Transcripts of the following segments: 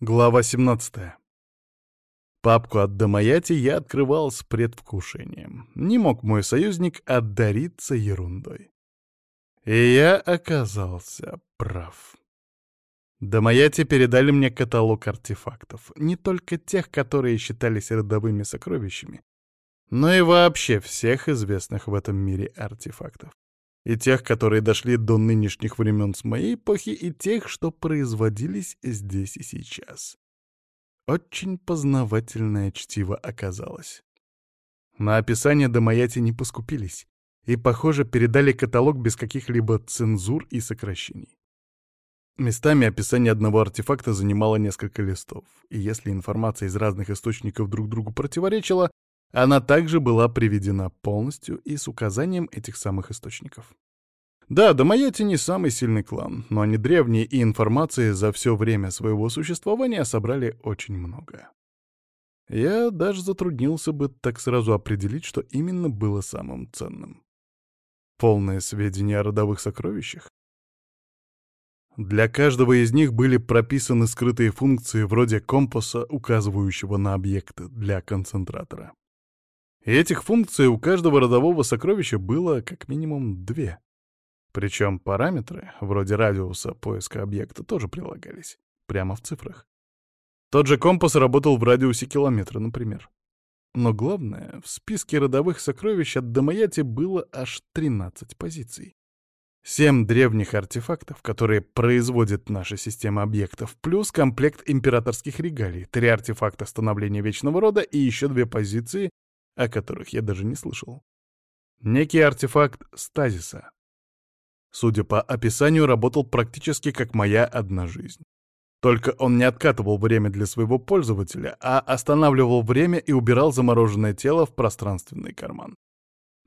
Глава 17. Папку от Дамаяти я открывал с предвкушением. Не мог мой союзник отдариться ерундой. И я оказался прав. Дамаяти передали мне каталог артефактов, не только тех, которые считались родовыми сокровищами, но и вообще всех известных в этом мире артефактов. И тех, которые дошли до нынешних времен с моей эпохи, и тех, что производились здесь и сейчас. Очень познавательное чтиво оказалось. На описание Домаяти не поскупились, и, похоже, передали каталог без каких-либо цензур и сокращений. Местами описание одного артефакта занимало несколько листов, и если информация из разных источников друг другу противоречила, она также была приведена полностью и с указанием этих самых источников. Да, Домаяти не самый сильный клан, но они древние, и информации за все время своего существования собрали очень много. Я даже затруднился бы так сразу определить, что именно было самым ценным. Полное сведения о родовых сокровищах? Для каждого из них были прописаны скрытые функции вроде компаса, указывающего на объекты для концентратора. И этих функций у каждого родового сокровища было как минимум две. Причем параметры, вроде радиуса поиска объекта, тоже прилагались, прямо в цифрах. Тот же компас работал в радиусе километра, например. Но главное, в списке родовых сокровищ от Дамаяти было аж 13 позиций. Семь древних артефактов, которые производит наша система объектов, плюс комплект императорских регалий, три артефакта становления Вечного Рода и еще две позиции о которых я даже не слышал. Некий артефакт стазиса. Судя по описанию, работал практически как моя одна жизнь. Только он не откатывал время для своего пользователя, а останавливал время и убирал замороженное тело в пространственный карман.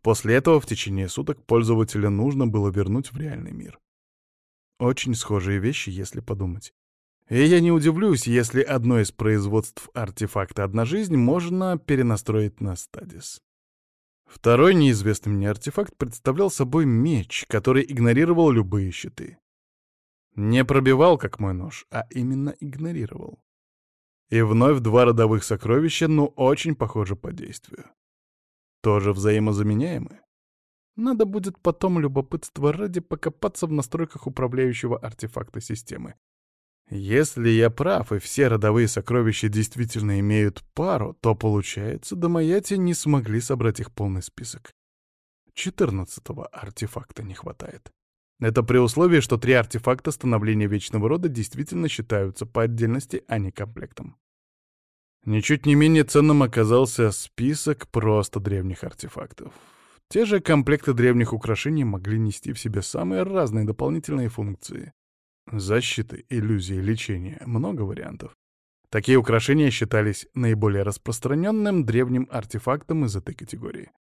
После этого в течение суток пользователя нужно было вернуть в реальный мир. Очень схожие вещи, если подумать. И я не удивлюсь, если одно из производств артефакта «Одна жизнь» можно перенастроить на стадис. Второй неизвестный мне артефакт представлял собой меч, который игнорировал любые щиты. Не пробивал, как мой нож, а именно игнорировал. И вновь два родовых сокровища, но очень похожи по действию. Тоже взаимозаменяемы. Надо будет потом любопытство ради покопаться в настройках управляющего артефакта системы. Если я прав, и все родовые сокровища действительно имеют пару, то, получается, Домаяти не смогли собрать их полный список. Четырнадцатого артефакта не хватает. Это при условии, что три артефакта становления Вечного Рода действительно считаются по отдельности, а не комплектом. Ничуть не менее ценным оказался список просто древних артефактов. Те же комплекты древних украшений могли нести в себе самые разные дополнительные функции. Защиты, иллюзии, лечения — много вариантов. Такие украшения считались наиболее распространенным древним артефактом из этой категории.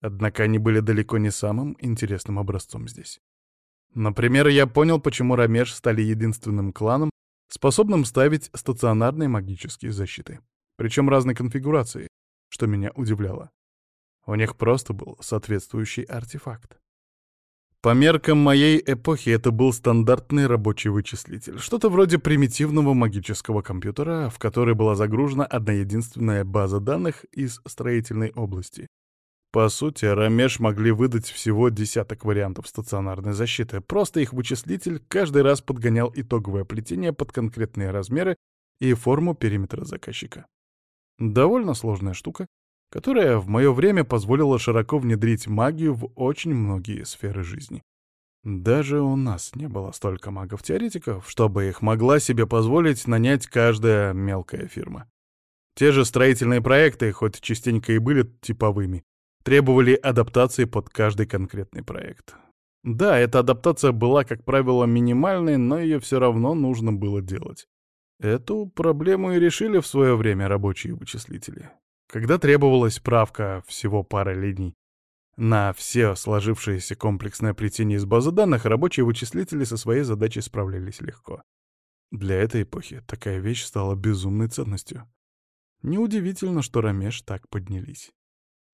Однако они были далеко не самым интересным образцом здесь. Например, я понял, почему Рамеш стали единственным кланом, способным ставить стационарные магические защиты. Причем разной конфигурации, что меня удивляло. У них просто был соответствующий артефакт. По меркам моей эпохи это был стандартный рабочий вычислитель, что-то вроде примитивного магического компьютера, в который была загружена одна единственная база данных из строительной области. По сути, Рамеш могли выдать всего десяток вариантов стационарной защиты, просто их вычислитель каждый раз подгонял итоговое плетение под конкретные размеры и форму периметра заказчика. Довольно сложная штука, которая в мое время позволила широко внедрить магию в очень многие сферы жизни. Даже у нас не было столько магов-теоретиков, чтобы их могла себе позволить нанять каждая мелкая фирма. Те же строительные проекты, хоть частенько и были типовыми, требовали адаптации под каждый конкретный проект. Да, эта адаптация была, как правило, минимальной, но ее все равно нужно было делать. Эту проблему и решили в свое время рабочие вычислители. Когда требовалась правка всего пары линий на все сложившееся комплексное плетение из базы данных, рабочие вычислители со своей задачей справлялись легко. Для этой эпохи такая вещь стала безумной ценностью. Неудивительно, что Рамеш так поднялись.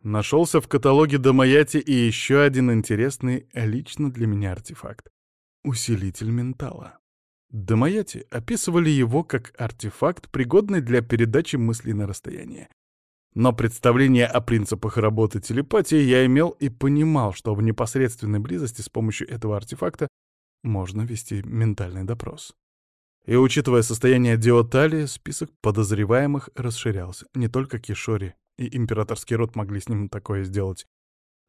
Нашелся в каталоге Домаяти и еще один интересный лично для меня артефакт — усилитель ментала. Домаяти описывали его как артефакт, пригодный для передачи мыслей на расстояние. Но представление о принципах работы телепатии я имел и понимал, что в непосредственной близости с помощью этого артефакта можно вести ментальный допрос. И учитывая состояние Диотали, список подозреваемых расширялся. Не только Кишори и императорский род могли с ним такое сделать,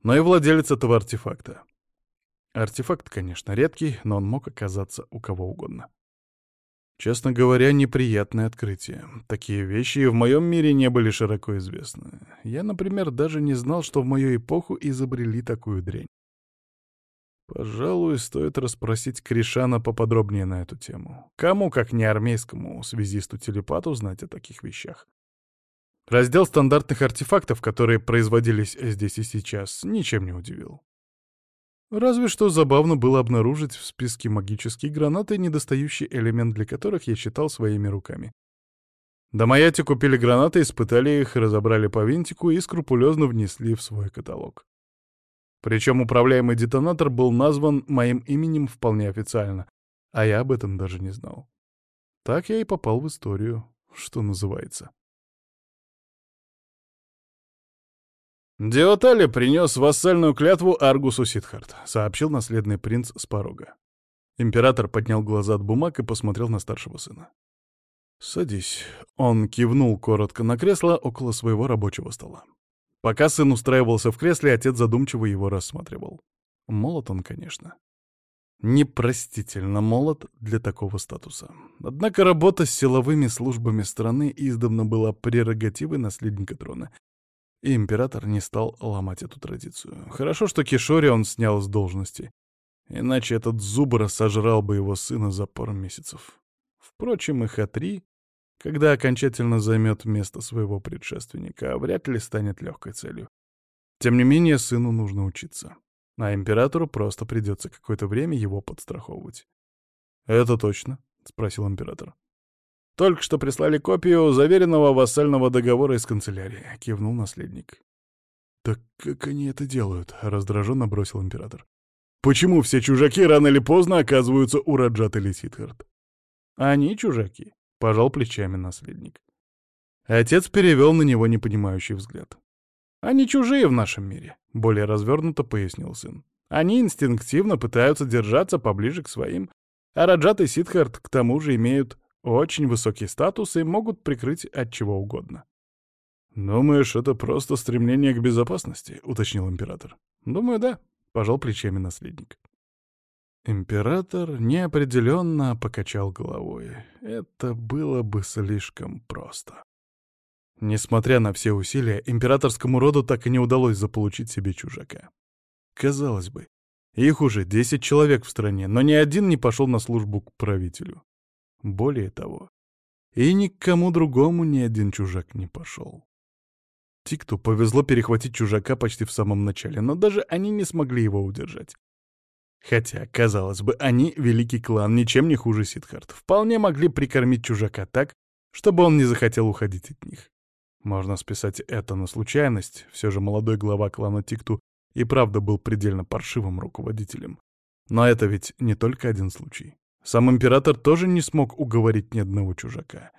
но и владелец этого артефакта. Артефакт, конечно, редкий, но он мог оказаться у кого угодно. Честно говоря, неприятное открытие. Такие вещи и в моем мире не были широко известны. Я, например, даже не знал, что в мою эпоху изобрели такую дрянь. Пожалуй, стоит расспросить Кришана поподробнее на эту тему. Кому, как не армейскому связисту-телепату, знать о таких вещах? Раздел стандартных артефактов, которые производились здесь и сейчас, ничем не удивил. Разве что забавно было обнаружить в списке магические гранаты, недостающий элемент для которых я считал своими руками. До Маяти купили гранаты, испытали их, разобрали по винтику и скрупулезно внесли в свой каталог. Причем управляемый детонатор был назван моим именем вполне официально, а я об этом даже не знал. Так я и попал в историю, что называется. «Диотали принес вассальную клятву Аргусу Сидхарт», — сообщил наследный принц с порога. Император поднял глаза от бумаг и посмотрел на старшего сына. «Садись». Он кивнул коротко на кресло около своего рабочего стола. Пока сын устраивался в кресле, отец задумчиво его рассматривал. Молод он, конечно. Непростительно молод для такого статуса. Однако работа с силовыми службами страны издавна была прерогативой наследника трона, и император не стал ломать эту традицию. Хорошо, что Кишори он снял с должности. Иначе этот зубр сожрал бы его сына за пару месяцев. Впрочем, и Хатри, когда окончательно займет место своего предшественника, вряд ли станет легкой целью. Тем не менее, сыну нужно учиться. А императору просто придется какое-то время его подстраховывать. «Это точно?» — спросил император. «Только что прислали копию заверенного вассального договора из канцелярии», — кивнул наследник. «Так как они это делают?» — раздраженно бросил император. «Почему все чужаки рано или поздно оказываются у Раджат или Сидхарт?» «Они чужаки», — пожал плечами наследник. Отец перевел на него непонимающий взгляд. «Они чужие в нашем мире», — более развернуто пояснил сын. «Они инстинктивно пытаются держаться поближе к своим, а Раджат и Сидхарт к тому же имеют очень высокий статус и могут прикрыть от чего угодно. «Думаешь, это просто стремление к безопасности?» — уточнил император. «Думаю, да», — пожал плечами наследник. Император неопределенно покачал головой. Это было бы слишком просто. Несмотря на все усилия, императорскому роду так и не удалось заполучить себе чужака. Казалось бы, их уже десять человек в стране, но ни один не пошел на службу к правителю. Более того, и ни к кому другому ни один чужак не пошел. Тикту повезло перехватить чужака почти в самом начале, но даже они не смогли его удержать. Хотя, казалось бы, они, великий клан, ничем не хуже Сидхарт, вполне могли прикормить чужака так, чтобы он не захотел уходить от них. Можно списать это на случайность, все же молодой глава клана Тикту и правда был предельно паршивым руководителем. Но это ведь не только один случай. Сам император тоже не смог уговорить ни одного чужака.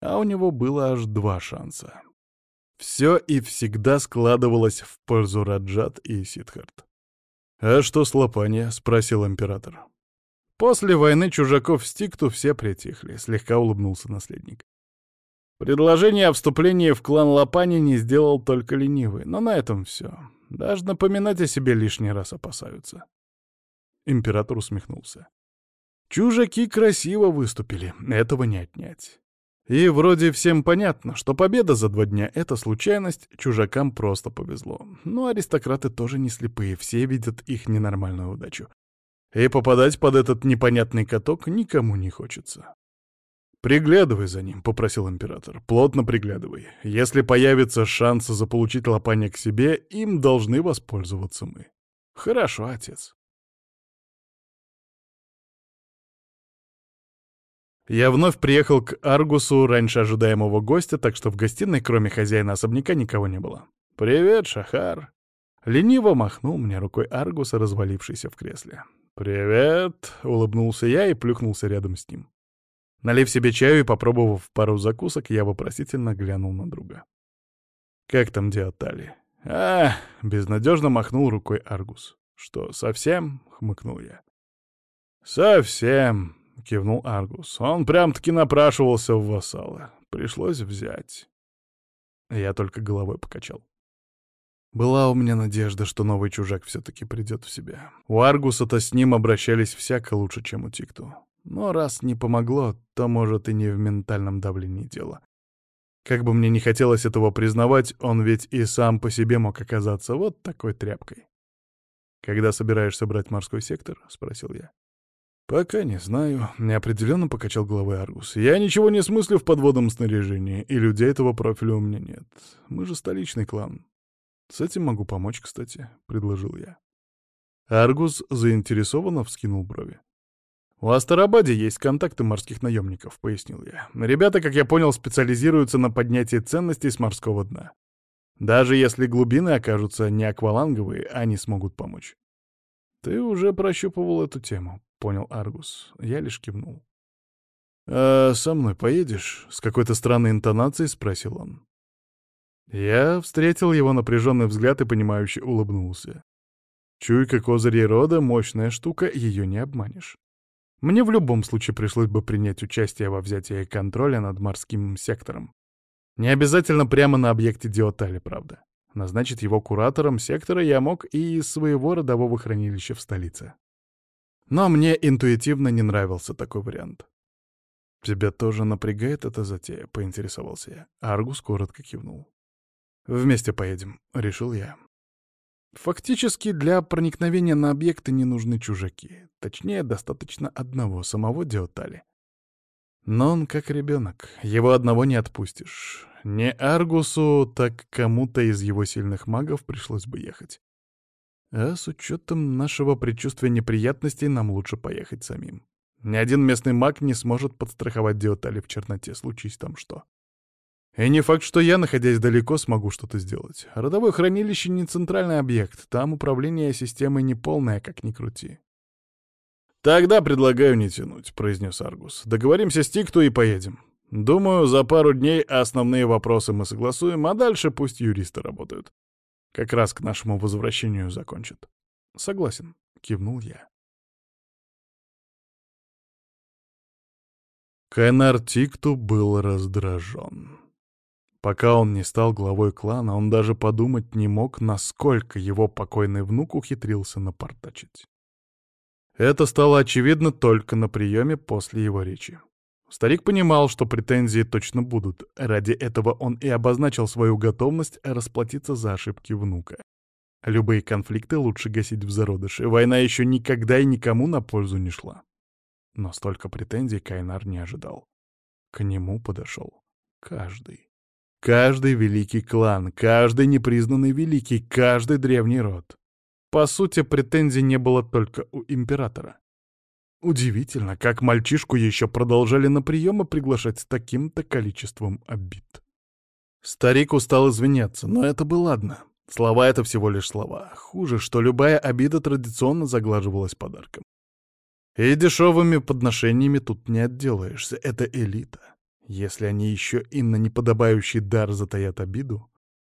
А у него было аж два шанса. Все и всегда складывалось в пользу Раджат и Сидхарт. «А что с Лопанья?» — спросил император. После войны чужаков в Стикту все притихли, слегка улыбнулся наследник. Предложение о вступлении в клан Лопани не сделал только ленивый, но на этом все. Даже напоминать о себе лишний раз опасаются. Император усмехнулся. Чужаки красиво выступили, этого не отнять. И вроде всем понятно, что победа за два дня — это случайность, чужакам просто повезло. Но аристократы тоже не слепые, все видят их ненормальную удачу. И попадать под этот непонятный каток никому не хочется. «Приглядывай за ним», — попросил император. «Плотно приглядывай. Если появится шанс заполучить лопанья к себе, им должны воспользоваться мы». «Хорошо, отец». Я вновь приехал к Аргусу раньше ожидаемого гостя, так что в гостиной, кроме хозяина особняка, никого не было. «Привет, Шахар!» Лениво махнул мне рукой Аргус, развалившийся в кресле. «Привет!» — улыбнулся я и плюхнулся рядом с ним. Налив себе чаю и попробовав пару закусок, я вопросительно глянул на друга. «Как там Диатали?» «А!» — безнадежно махнул рукой Аргус. «Что, совсем?» — хмыкнул я. «Совсем!» — кивнул Аргус. «Он прям-таки напрашивался в вассалы. Пришлось взять». Я только головой покачал. Была у меня надежда, что новый чужак все-таки придет в себя. У Аргуса-то с ним обращались всяко лучше, чем у Тикту. Но раз не помогло, то, может, и не в ментальном давлении дело. Как бы мне не хотелось этого признавать, он ведь и сам по себе мог оказаться вот такой тряпкой. «Когда собираешься брать морской сектор?» — спросил я. «Пока не знаю», — неопределенно покачал головой Аргус. «Я ничего не смыслю в подводном снаряжении, и людей этого профиля у меня нет. Мы же столичный клан. «С этим могу помочь, кстати», — предложил я. Аргус заинтересованно вскинул брови. «У Астарабаде есть контакты морских наемников», — пояснил я. «Ребята, как я понял, специализируются на поднятии ценностей с морского дна. Даже если глубины окажутся не акваланговые, они смогут помочь». «Ты уже прощупывал эту тему», — понял Аргус. Я лишь кивнул. «А со мной поедешь?» — с какой-то странной интонацией спросил он. Я встретил его напряженный взгляд и понимающе улыбнулся. Чуйка козырей рода — мощная штука, ее не обманешь. Мне в любом случае пришлось бы принять участие во взятии контроля над морским сектором. Не обязательно прямо на объекте Диотали, правда. Назначить его куратором сектора я мог и из своего родового хранилища в столице. Но мне интуитивно не нравился такой вариант. «Тебя тоже напрягает эта затея?» — поинтересовался я. Аргус коротко кивнул. «Вместе поедем», — решил я. Фактически для проникновения на объекты не нужны чужаки. Точнее, достаточно одного, самого Диотали. Но он как ребенок, его одного не отпустишь. Не Аргусу, так кому-то из его сильных магов пришлось бы ехать. А с учетом нашего предчувствия неприятностей нам лучше поехать самим. Ни один местный маг не сможет подстраховать Диотали в черноте, случись там что. И не факт, что я, находясь далеко, смогу что-то сделать. Родовое хранилище не центральный объект, там управление системой не полное, как ни крути. «Тогда предлагаю не тянуть», — произнес Аргус. «Договоримся с Тикту и поедем. Думаю, за пару дней основные вопросы мы согласуем, а дальше пусть юристы работают. Как раз к нашему возвращению закончат». «Согласен», — кивнул я. Кайнар Тикту был раздражен. Пока он не стал главой клана, он даже подумать не мог, насколько его покойный внук ухитрился напортачить. Это стало очевидно только на приеме после его речи. Старик понимал, что претензии точно будут. Ради этого он и обозначил свою готовность расплатиться за ошибки внука. Любые конфликты лучше гасить в зародыше. Война еще никогда и никому на пользу не шла. Но столько претензий Кайнар не ожидал. К нему подошел каждый. Каждый великий клан, каждый непризнанный великий, каждый древний род. По сути, претензий не было только у императора. Удивительно, как мальчишку еще продолжали на приемы приглашать с таким-то количеством обид. Старик устал извиняться, но это бы ладно. Слова — это всего лишь слова. Хуже, что любая обида традиционно заглаживалась подарком. И дешевыми подношениями тут не отделаешься, это элита. Если они еще и на неподобающий дар затаят обиду,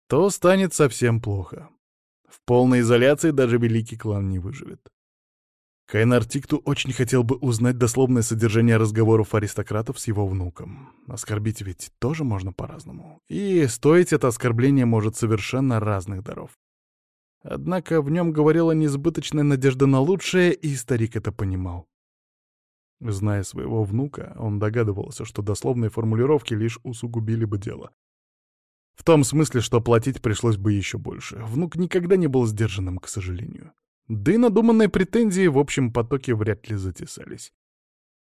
то станет совсем плохо. В полной изоляции даже великий клан не выживет. Кайнар Тикту очень хотел бы узнать дословное содержание разговоров аристократов с его внуком. Оскорбить ведь тоже можно по-разному. И стоить это оскорбление может совершенно разных даров. Однако в нем говорила несбыточная надежда на лучшее, и старик это понимал. Зная своего внука, он догадывался, что дословные формулировки лишь усугубили бы дело. В том смысле, что платить пришлось бы еще больше. Внук никогда не был сдержанным, к сожалению. Да и надуманные претензии в общем потоке вряд ли затесались.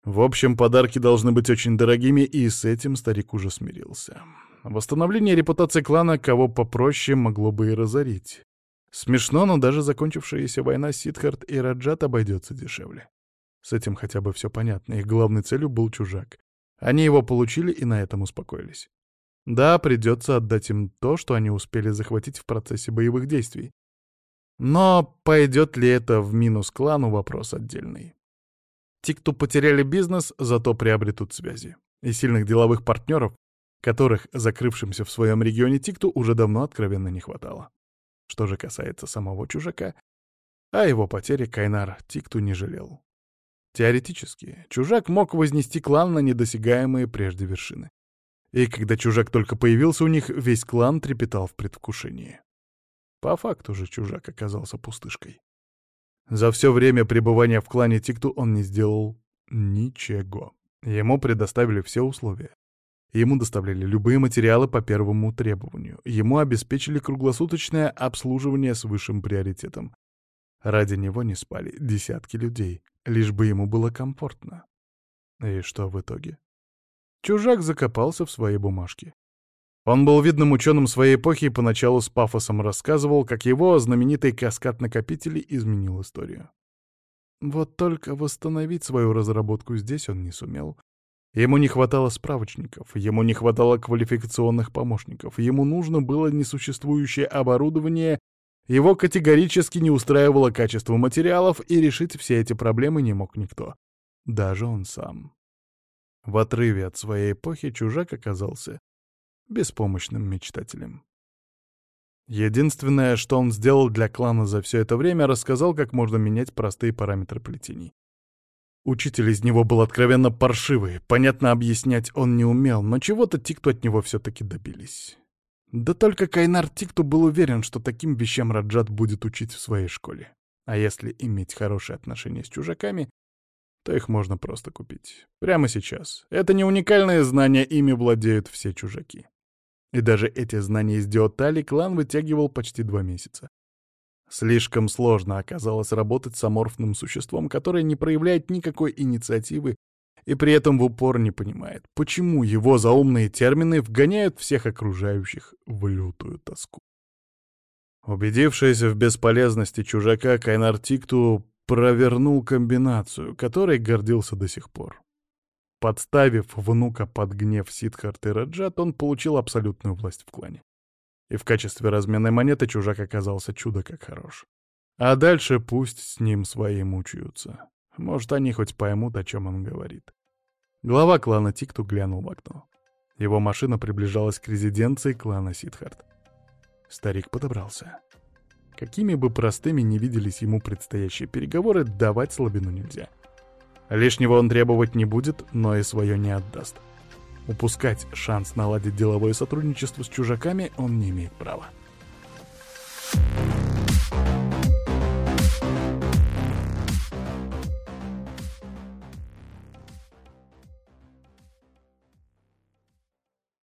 В общем, подарки должны быть очень дорогими, и с этим старик уже смирился. Восстановление репутации клана кого попроще могло бы и разорить. Смешно, но даже закончившаяся война Сидхарт и Раджат обойдется дешевле. С этим хотя бы все понятно, их главной целью был чужак. Они его получили и на этом успокоились. Да, придется отдать им то, что они успели захватить в процессе боевых действий. Но пойдет ли это в минус клану, вопрос отдельный. Тикту потеряли бизнес, зато приобретут связи. И сильных деловых партнеров, которых закрывшимся в своем регионе Тикту уже давно откровенно не хватало. Что же касается самого чужака, о его потере Кайнар Тикту не жалел. Теоретически, чужак мог вознести клан на недосягаемые прежде вершины. И когда чужак только появился у них, весь клан трепетал в предвкушении. По факту же чужак оказался пустышкой. За все время пребывания в клане Тикту он не сделал ничего. Ему предоставили все условия. Ему доставляли любые материалы по первому требованию. Ему обеспечили круглосуточное обслуживание с высшим приоритетом. Ради него не спали десятки людей, лишь бы ему было комфортно. И что в итоге? Чужак закопался в своей бумажке. Он был видным ученым своей эпохи и поначалу с пафосом рассказывал, как его знаменитый каскад накопителей изменил историю. Вот только восстановить свою разработку здесь он не сумел. Ему не хватало справочников, ему не хватало квалификационных помощников, ему нужно было несуществующее оборудование, его категорически не устраивало качество материалов, и решить все эти проблемы не мог никто. Даже он сам. В отрыве от своей эпохи чужак оказался беспомощным мечтателем. Единственное, что он сделал для клана за все это время, рассказал, как можно менять простые параметры плетений. Учитель из него был откровенно паршивый, понятно объяснять он не умел, но чего-то Тикту от него все-таки добились. Да только Кайнар Тикту был уверен, что таким вещам Раджат будет учить в своей школе. А если иметь хорошие отношения с чужаками, то их можно просто купить. Прямо сейчас. Это не уникальное знание, ими владеют все чужаки. И даже эти знания из Диотали клан вытягивал почти два месяца. Слишком сложно оказалось работать с аморфным существом, которое не проявляет никакой инициативы и при этом в упор не понимает, почему его заумные термины вгоняют всех окружающих в лютую тоску. Убедившись в бесполезности чужака, Кайнар Тикту провернул комбинацию, которой гордился до сих пор. Подставив внука под гнев Сидхарт и Раджат, он получил абсолютную власть в клане. И в качестве разменной монеты чужак оказался чудо как хорош. А дальше пусть с ним свои мучаются. Может, они хоть поймут, о чем он говорит. Глава клана Тикту глянул в окно. Его машина приближалась к резиденции клана Сидхарт. Старик подобрался. Какими бы простыми ни виделись ему предстоящие переговоры, давать слабину нельзя. Лишнего он требовать не будет, но и свое не отдаст. Упускать шанс наладить деловое сотрудничество с чужаками он не имеет права. Thank you